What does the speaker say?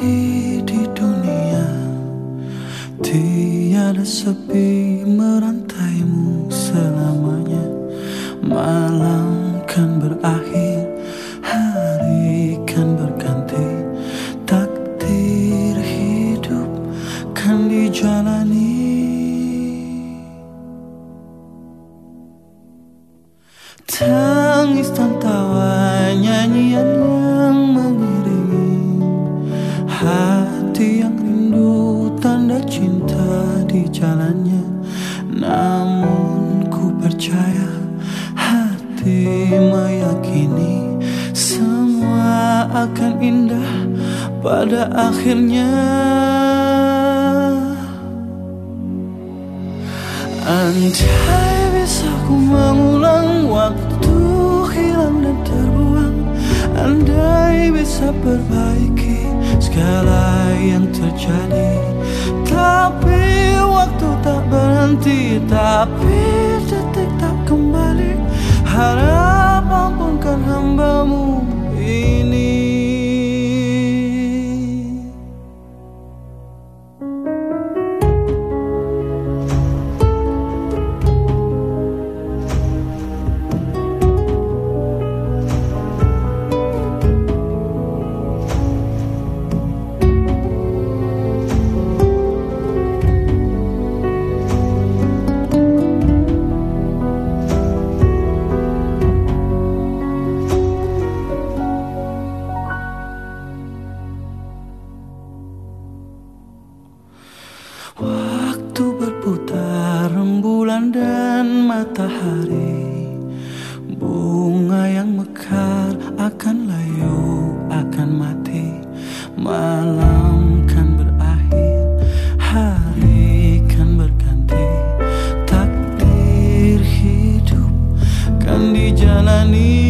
di dunia. Tiada sepi merantaimu selamanya. Malam kan berakhir Hari kan berganti. Takdir hidup kan dijalani. Tangis dan hati meyakini Semua akan indah pada akhirnya. Andai bisa ku mengulang waktu hilang dan terbuang Andai bisa perbaiki segala yang terjadi. Tapi waktu tak berhenti Tapi matahari Bunga yang mekar akan layu, akan mati. Malam kan berakhir, hari kan berganti. Takdir hidup kan dijalani